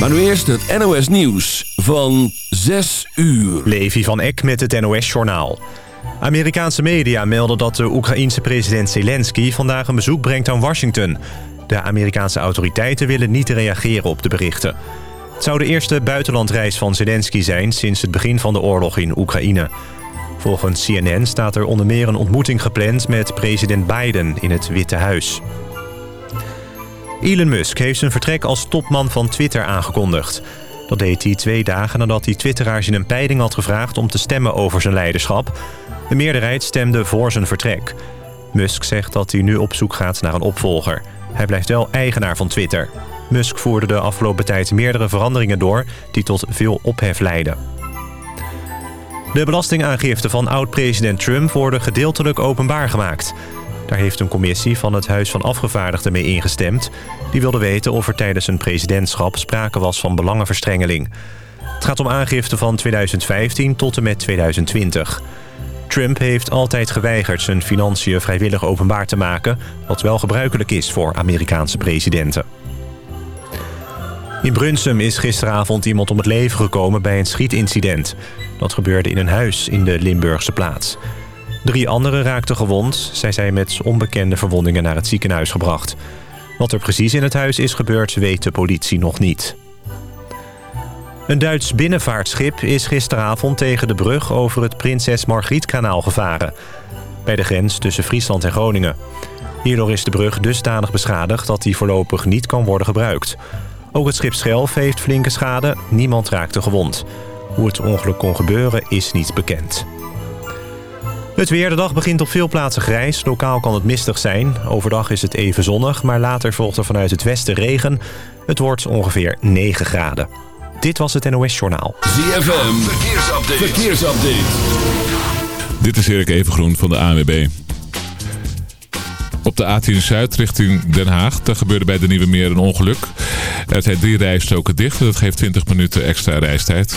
Maar nu eerst het NOS Nieuws van 6 uur. Levi van Eck met het NOS Journaal. Amerikaanse media melden dat de Oekraïense president Zelensky... vandaag een bezoek brengt aan Washington. De Amerikaanse autoriteiten willen niet reageren op de berichten. Het zou de eerste buitenlandreis van Zelensky zijn... sinds het begin van de oorlog in Oekraïne. Volgens CNN staat er onder meer een ontmoeting gepland... met president Biden in het Witte Huis. Elon Musk heeft zijn vertrek als topman van Twitter aangekondigd. Dat deed hij twee dagen nadat hij twitteraars in een peiling had gevraagd... om te stemmen over zijn leiderschap. De meerderheid stemde voor zijn vertrek. Musk zegt dat hij nu op zoek gaat naar een opvolger. Hij blijft wel eigenaar van Twitter. Musk voerde de afgelopen tijd meerdere veranderingen door... die tot veel ophef leidden. De belastingaangifte van oud-president Trump worden gedeeltelijk openbaar gemaakt. Daar heeft een commissie van het Huis van Afgevaardigden mee ingestemd. Die wilde weten of er tijdens een presidentschap sprake was van belangenverstrengeling. Het gaat om aangifte van 2015 tot en met 2020. Trump heeft altijd geweigerd zijn financiën vrijwillig openbaar te maken... wat wel gebruikelijk is voor Amerikaanse presidenten. In Brunsum is gisteravond iemand om het leven gekomen bij een schietincident. Dat gebeurde in een huis in de Limburgse plaats. Drie anderen raakten gewond. Zij zijn met onbekende verwondingen naar het ziekenhuis gebracht. Wat er precies in het huis is gebeurd, weet de politie nog niet. Een Duits binnenvaartschip is gisteravond tegen de brug over het Prinses Margrietkanaal gevaren. Bij de grens tussen Friesland en Groningen. Hierdoor is de brug dusdanig beschadigd dat die voorlopig niet kan worden gebruikt. Ook het schip Schelf heeft flinke schade, niemand raakte gewond. Hoe het ongeluk kon gebeuren is niet bekend. Het weer. De dag begint op veel plaatsen grijs. Lokaal kan het mistig zijn. Overdag is het even zonnig, maar later volgt er vanuit het westen regen. Het wordt ongeveer 9 graden. Dit was het NOS Journaal. ZFM. Verkeersupdate. Verkeersupdate. Dit is Erik Evengroen van de ANWB. Op de A10 Zuid richting Den Haag. Daar gebeurde bij de Nieuwe Meer een ongeluk. Er zijn drie rijstroken dicht. Dat geeft 20 minuten extra reistijd.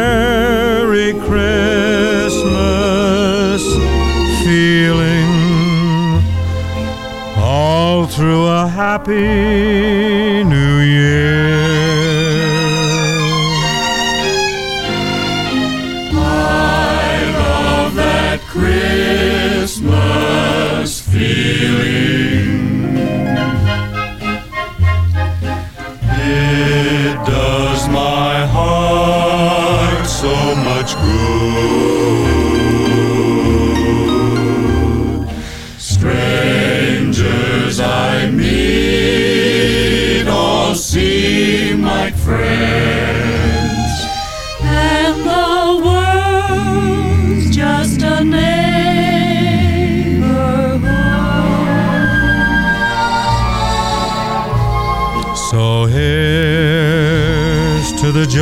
through a happy new year.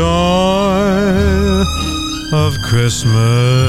Joy of Christmas.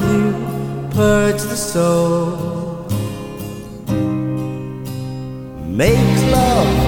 love you, purge the soul. Make love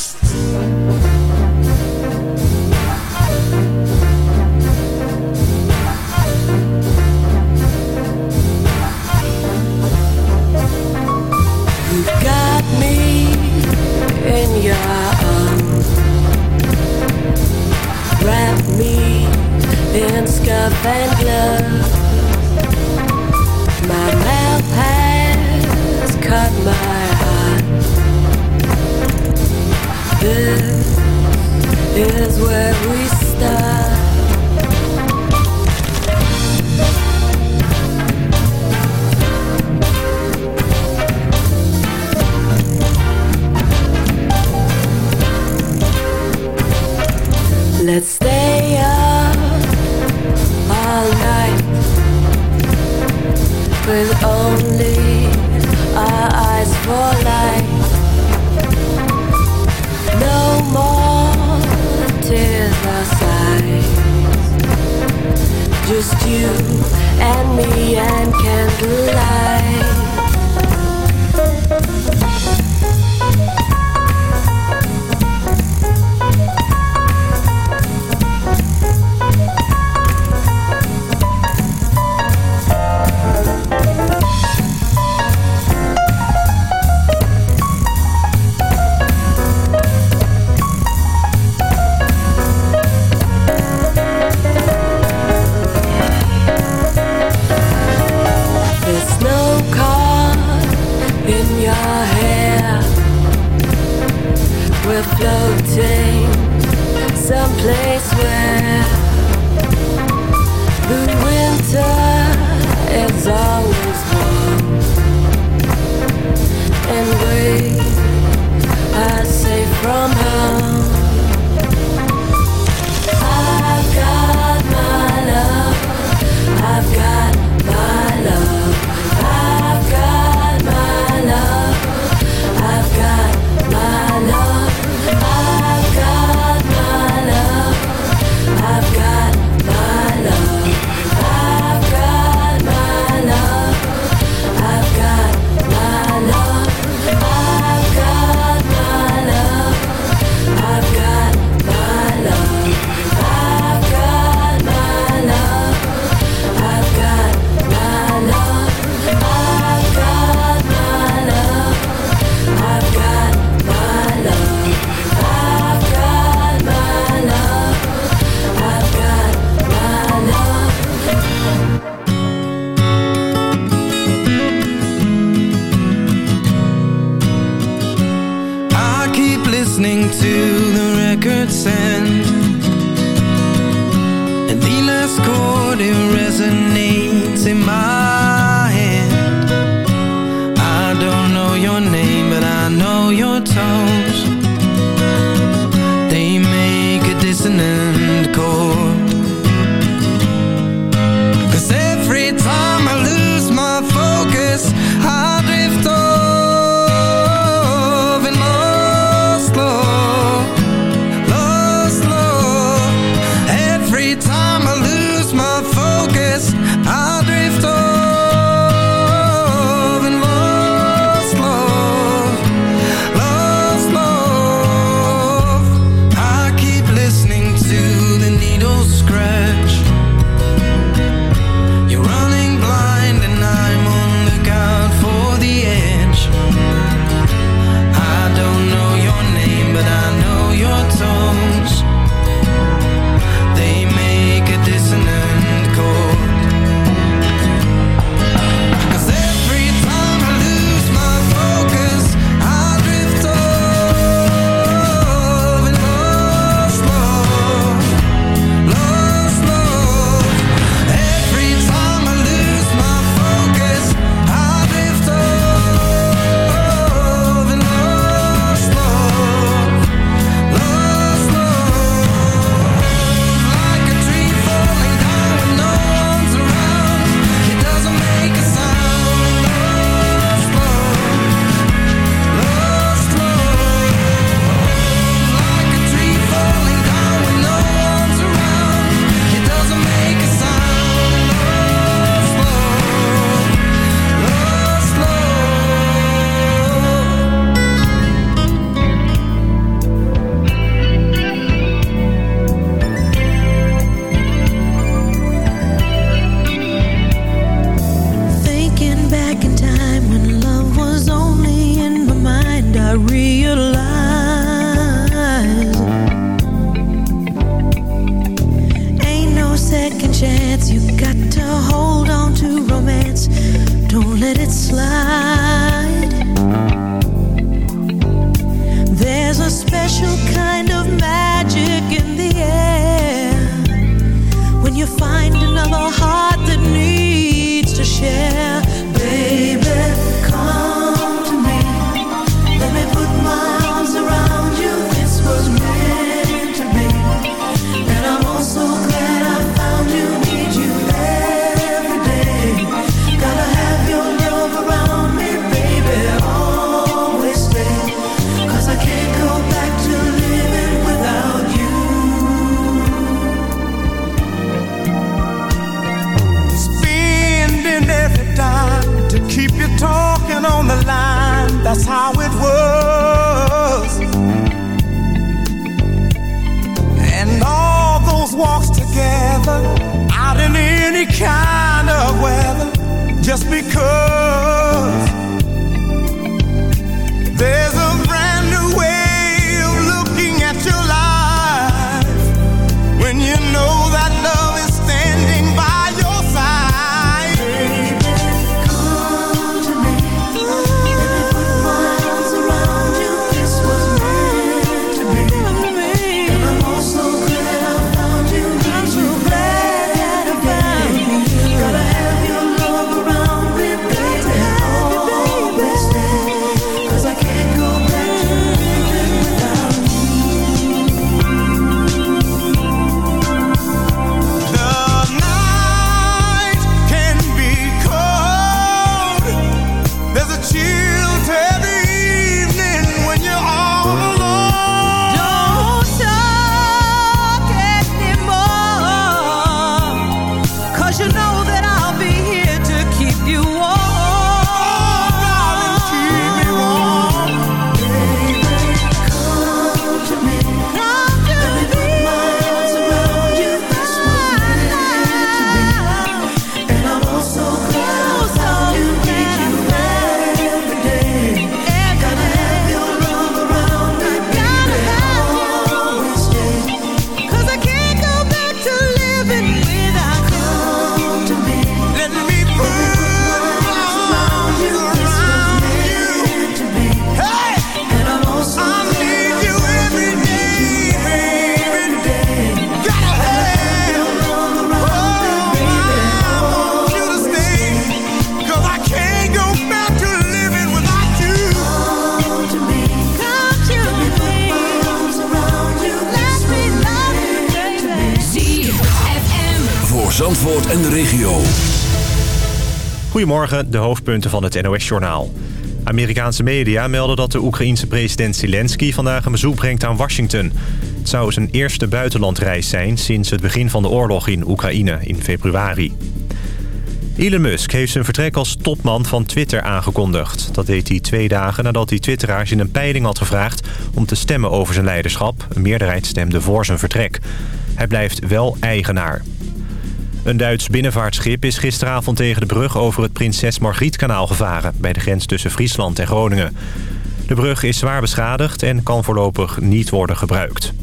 scarf and gloves. My mouth has cut my heart. This is where we start. Let's stay up. just you and me and candlelight. Because Goedemorgen, de hoofdpunten van het NOS-journaal. Amerikaanse media melden dat de Oekraïense president Zelensky vandaag een bezoek brengt aan Washington. Het zou zijn eerste buitenlandreis zijn sinds het begin van de oorlog in Oekraïne in februari. Elon Musk heeft zijn vertrek als topman van Twitter aangekondigd. Dat deed hij twee dagen nadat hij twitteraars in een peiling had gevraagd... om te stemmen over zijn leiderschap. Een meerderheid stemde voor zijn vertrek. Hij blijft wel eigenaar. Een Duits binnenvaartschip is gisteravond tegen de brug over het Prinses Margrietkanaal gevaren... bij de grens tussen Friesland en Groningen. De brug is zwaar beschadigd en kan voorlopig niet worden gebruikt.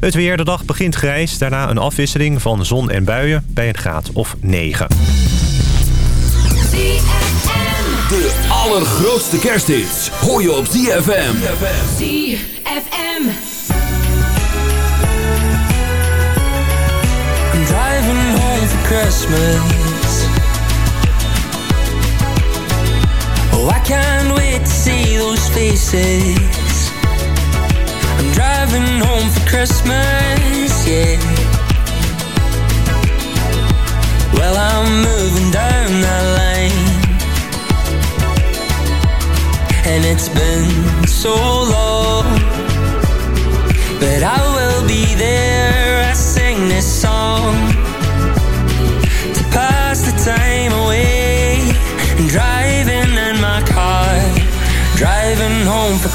Het weer, de dag begint grijs, daarna een afwisseling van zon en buien bij een graad of 9. De allergrootste kersthits hoor je op ZFM. ZFM. Christmas. Oh, I can't wait to see those faces. I'm driving home for Christmas, yeah. Well, I'm moving down that lane. And it's been so long.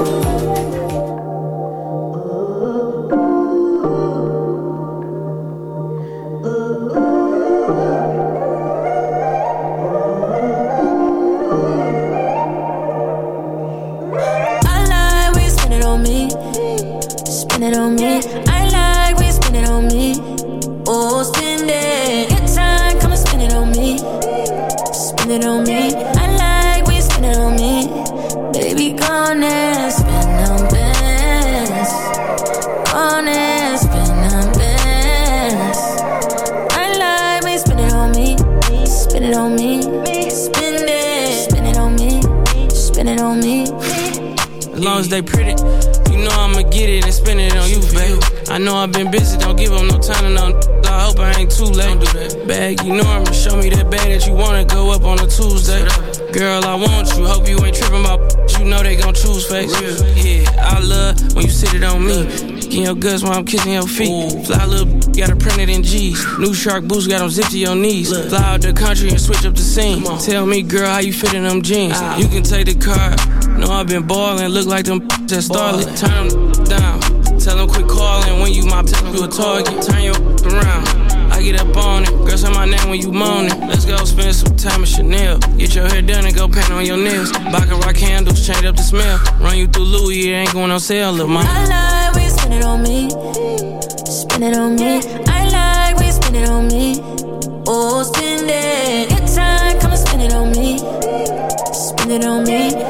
Música they pretty, you know I'ma get it and spend it on you, babe. I know I've been busy, don't give up no time to no. I hope I ain't too late. Don't do that. Bag, you know I'ma show me that bag that you wanna go up on a Tuesday. Girl, I want you. Hope you ain't tripping about. You know they gon' choose face. Yeah, I love when you sit it on me. Kicking your guts while I'm kissing your feet. Fly little, got it printed in G's. New shark boots got them zipped to your knees. Fly out the country and switch up the scene. Tell me, girl, how you fit in them jeans. You can take the car. Know I've been ballin', look like them that started. Turn them down. Tell them quit calling when you my you a target. Turn your around. I get up on it. Girl, say my name when you moanin'. Let's go spend some time at Chanel. Get your hair done and go paint on your nails. Baccarat candles, change up the smell. Run you through Louis, it ain't going on sale, little mama. I like when you spend it on me. Spend it on me. I like when you spend it on me. Oh, spend it. Get time, come and spend it on me. Spend it on me.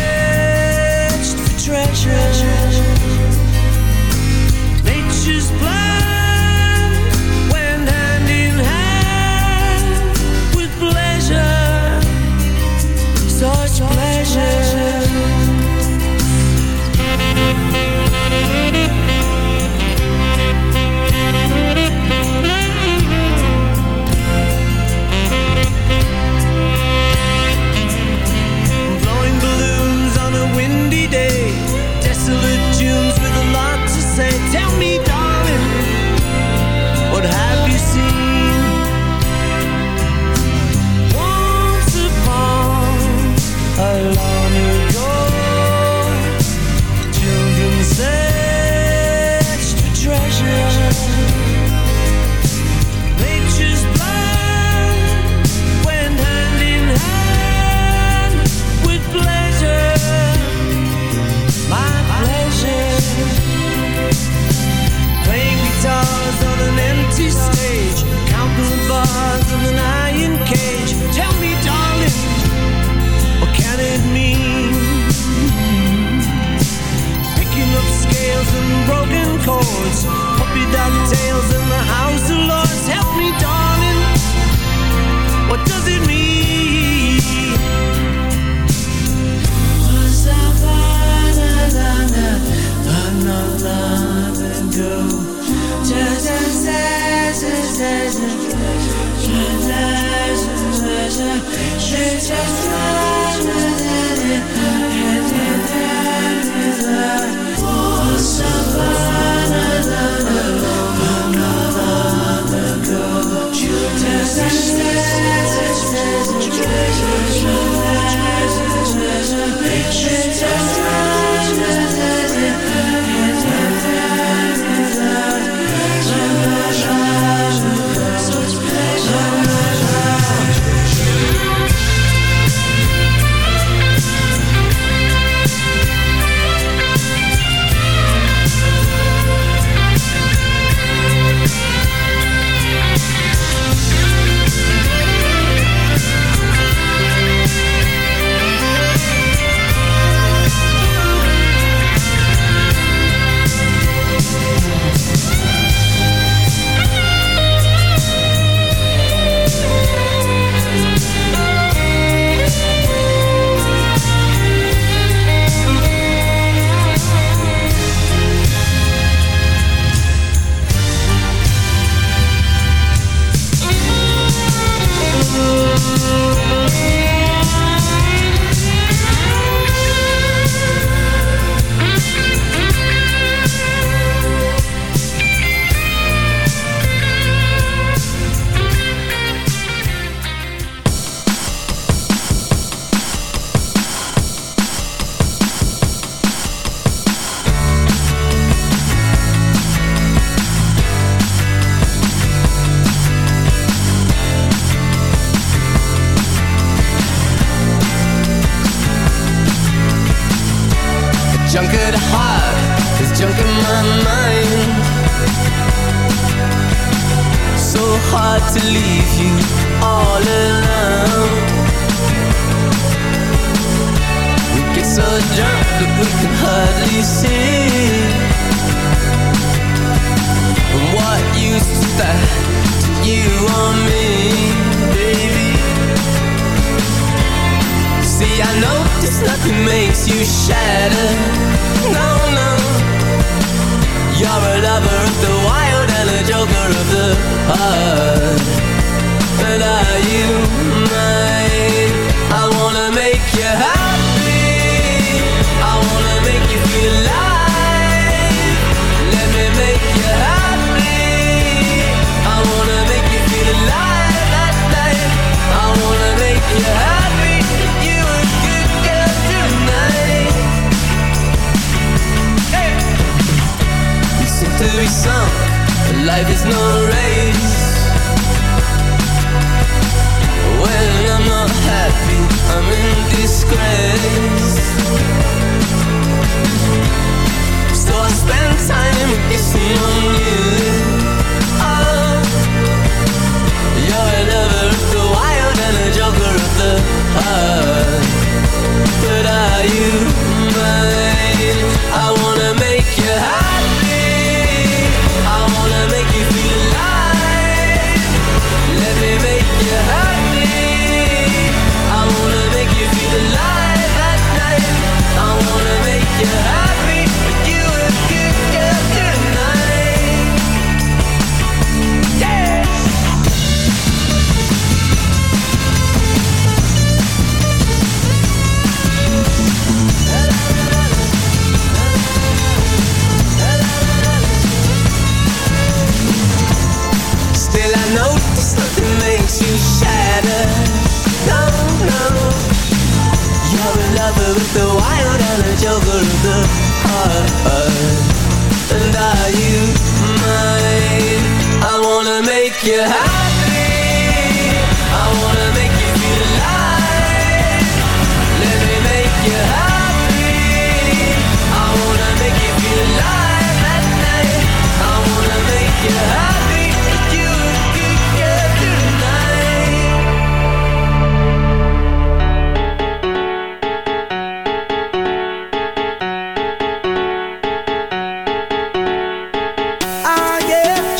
treasure. chords. Puppy dog tails in the house of lords. Help me darling. What does it mean? Was I long ago Just as as as as as as as as as as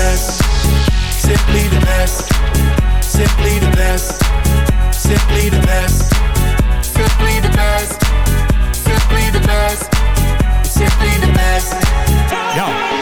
Simply the best, simply the best, simply the best, simply the best, simply the best, simply the best, simply the best. Yo,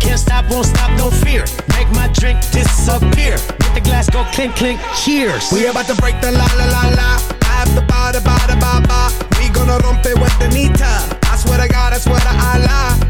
Can't stop, won't stop, no fear. Make my drink disappear. Let the glass go clink, clink, cheers. We about to break the la la la la. I have the ba da ba ba ba. We gonna rompe with the nita. I swear to God, I swear to Allah.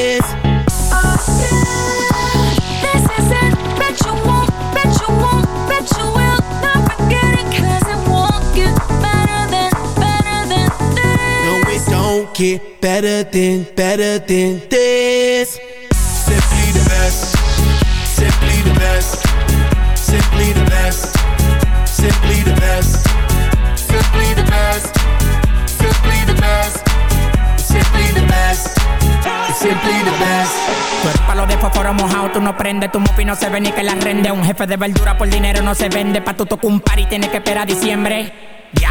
get better than, better than this. Simply the best, simply the best, simply the best, simply the best, simply the best, simply the best, simply the best, simply the best. Tú eres palo de fósforo mojado, tú no prendes, tu mufi no se ve ni que la rende. Un jefe de verdura por dinero no se vende, pa' tu tocar un par y tienes que esperar a diciembre.